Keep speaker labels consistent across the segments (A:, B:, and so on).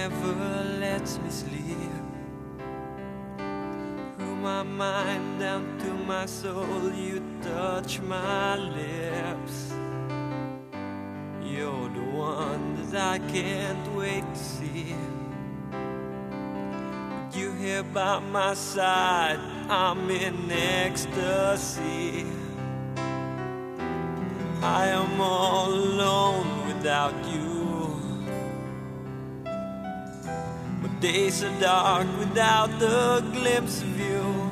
A: never lets me sleep. Through my mind down to my soul, you touch my lips. You're the one that I can't wait to see. You here by my side, I'm in ecstasy. I am all alone without you. My days are dark without the glimpse of you.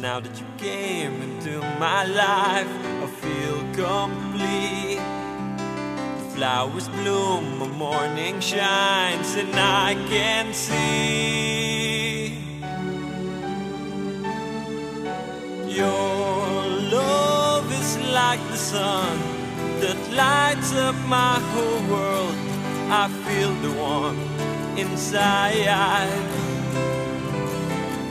A: Now that you came into my life, I feel complete. The flowers bloom, the morning shines, and I can see your love is like the sun that lights up my whole world. I feel the warmth inside.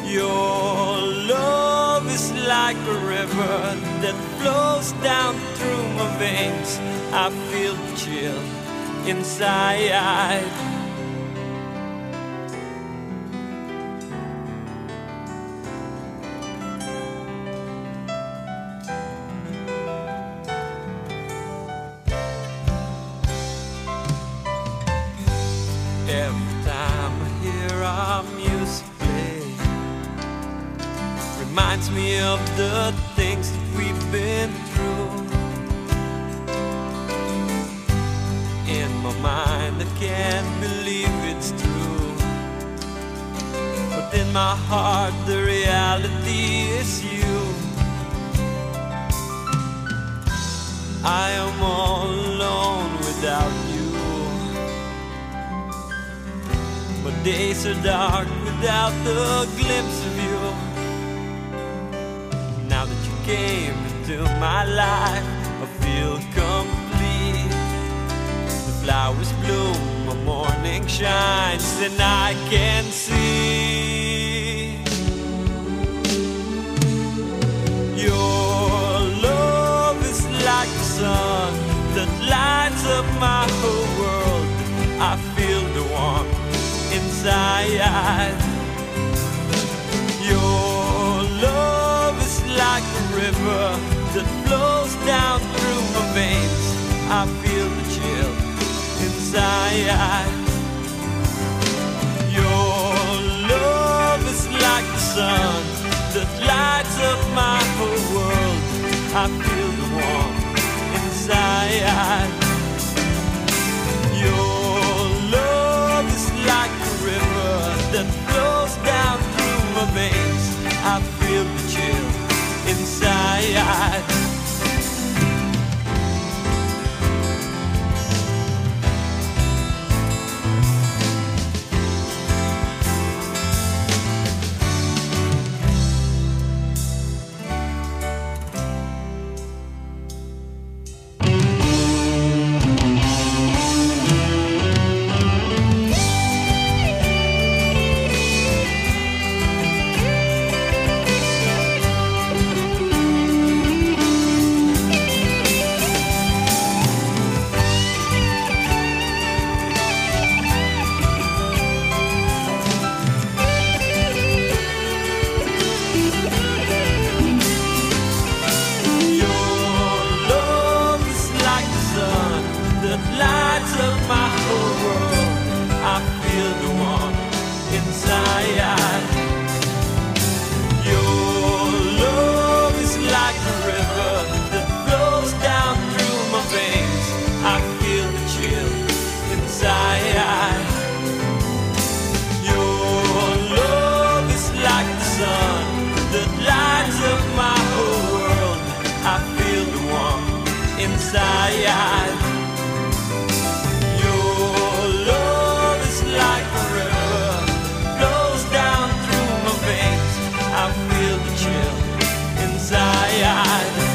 A: Your love is like a river that flows down through my veins. I feel the chill inside. Reminds me of the things that we've been through. In my mind, I can't believe it's true. But in my heart, the reality is you. I am all alone without you. My days are dark without the glimpse of you. Came into my life, I feel complete. The flowers bloom, my morning shines, and I can see your love is like the sun that lights up my whole world. I feel the warmth inside. my eyes. Your love is like the sun that lights up my whole world. I feel the warmth inside. Your love is like a river that flows down through my veins. I feel the chill inside. of life. night.